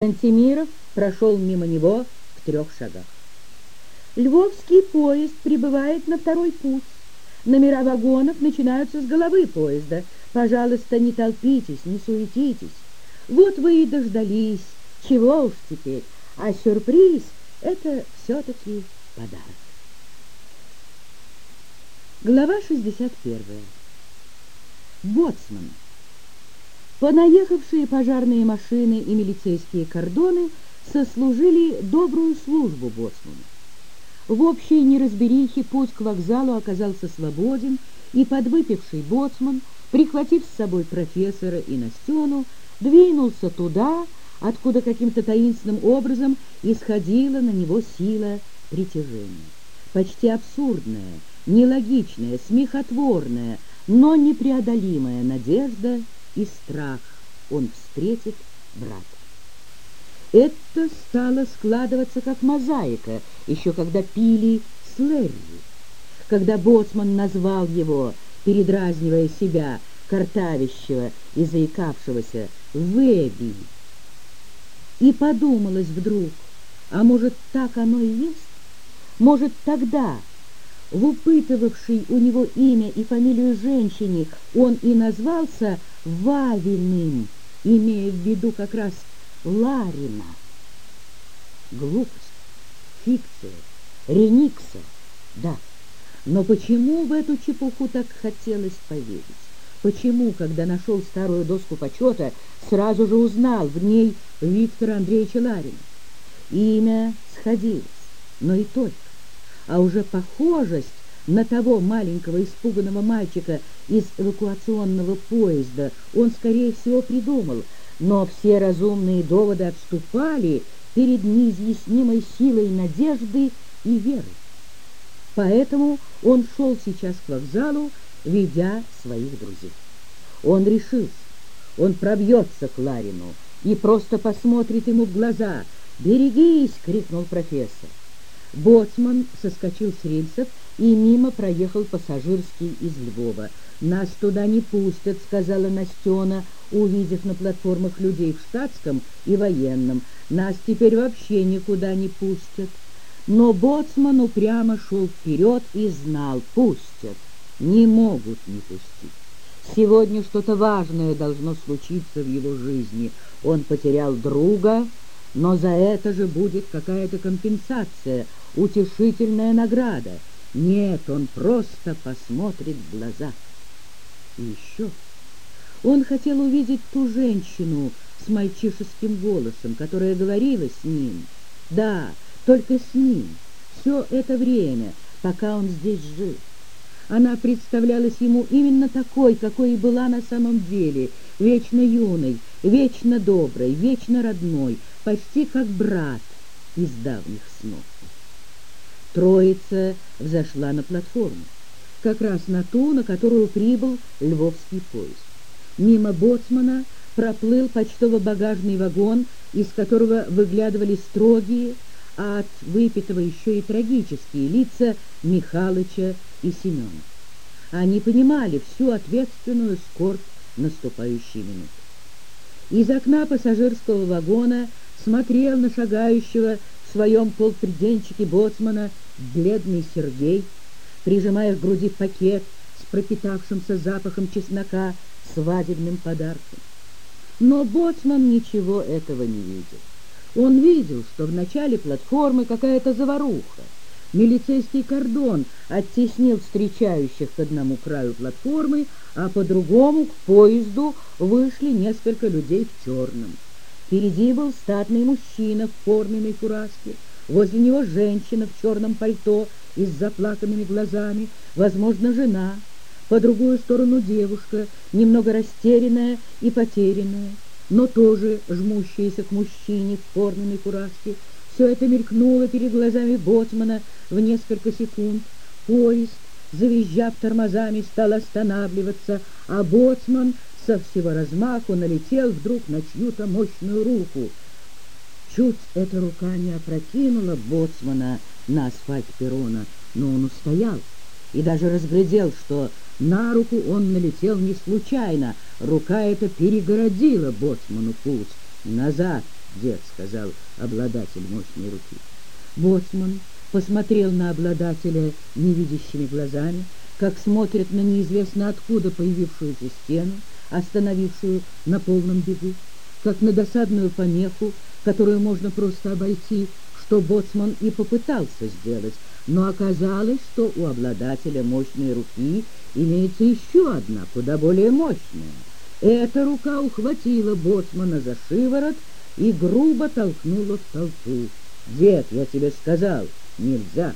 Антимиров прошел мимо него в трех шагах. Львовский поезд прибывает на второй путь. Номера вагонов начинаются с головы поезда. Пожалуйста, не толпитесь, не суетитесь. Вот вы и дождались. Чего уж теперь. А сюрприз — это все-таки подарок. Глава 61. Боцман. Понаехавшие пожарные машины и милицейские кордоны сослужили добрую службу боцману. В общей неразберихе путь к вокзалу оказался свободен, и подвыпивший боцман, прихватив с собой профессора и Настену, двинулся туда, откуда каким-то таинственным образом исходила на него сила притяжения. Почти абсурдная, нелогичная, смехотворная, но непреодолимая надежда — и страх он встретит брата. Это стало складываться как мозаика, еще когда пили с Лерри, когда Боцман назвал его, передразнивая себя, картавящего и заикавшегося, Веби. И подумалось вдруг, а может, так оно и есть? Может, тогда, в упытывавшей у него имя и фамилию женщине, он и назвался Вавиным, имея в виду как раз Ларина. Глупость, фикция, реникса, да. Но почему в эту чепуху так хотелось поверить? Почему, когда нашел старую доску почета, сразу же узнал в ней Виктора Андреевича Ларина? Имя сходилось, но и только. А уже похожесть на того маленького испуганного мальчика из эвакуационного поезда он, скорее всего, придумал, но все разумные доводы отступали перед неизъяснимой силой надежды и веры. Поэтому он шел сейчас к вокзалу, ведя своих друзей. Он решился, он пробьется к Ларину и просто посмотрит ему в глаза. «Берегись!» — крикнул профессор. Боцман соскочил с рельсов и мимо проехал пассажирский из Львова. «Нас туда не пустят», — сказала Настена, увидев на платформах людей в штатском и военном. «Нас теперь вообще никуда не пустят». Но Боцман упрямо шел вперед и знал, пустят, не могут не пустить. Сегодня что-то важное должно случиться в его жизни. Он потерял друга, но за это же будет какая-то компенсация, утешительная награда. Нет, он просто посмотрит в глаза. И еще он хотел увидеть ту женщину с мальчишеским голосом, которая говорила с ним. Да, только с ним. Все это время, пока он здесь жил. Она представлялась ему именно такой, какой и была на самом деле, вечно юной, вечно доброй, вечно родной, почти как брат из давних снов. Троица взошла на платформу, как раз на ту, на которую прибыл львовский поезд. Мимо боцмана проплыл почтово-багажный вагон, из которого выглядывали строгие, а от выпитого еще и трагические лица Михалыча и Семена. Они понимали всю ответственную скорбь наступающей минуты. Из окна пассажирского вагона смотрел на шагающего в своем полпреденчике боцмана бледный Сергей, прижимая к груди пакет с пропитавшимся запахом чеснока свадебным подарком. Но боцман ничего этого не видел. Он видел, что в начале платформы какая-то заваруха. Милицейский кордон оттеснил встречающих к одному краю платформы, а по другому к поезду вышли несколько людей в черном. Впереди был статный мужчина в форменной фуражке, возле него женщина в черном пальто и с заплаканными глазами, возможно, жена, по другую сторону девушка, немного растерянная и потерянная, но тоже жмущаяся к мужчине в форменной фуражке. Все это мелькнуло перед глазами боцмана в несколько секунд. Поезд, завизжав тормозами, стал останавливаться, а боцман со всего размаху налетел вдруг на чью-то мощную руку. Чуть эта рука не опрокинула боцмана на асфальт перрона, но он устоял и даже разглядел, что на руку он налетел не случайно. Рука эта перегородила боцману путь. «Назад! дед», — сказал обладатель мощной руки. Боцман посмотрел на обладателя невидящими глазами, как смотрят на неизвестно откуда появившуюся стену, остановившую на полном бегу, как на досадную помеху, которую можно просто обойти, что боцман и попытался сделать, но оказалось, что у обладателя мощной руки имеется еще одна, куда более мощная. Эта рука ухватила боцмана за шиворот и грубо толкнула в толпу. «Дед, я тебе сказал, нельзя!»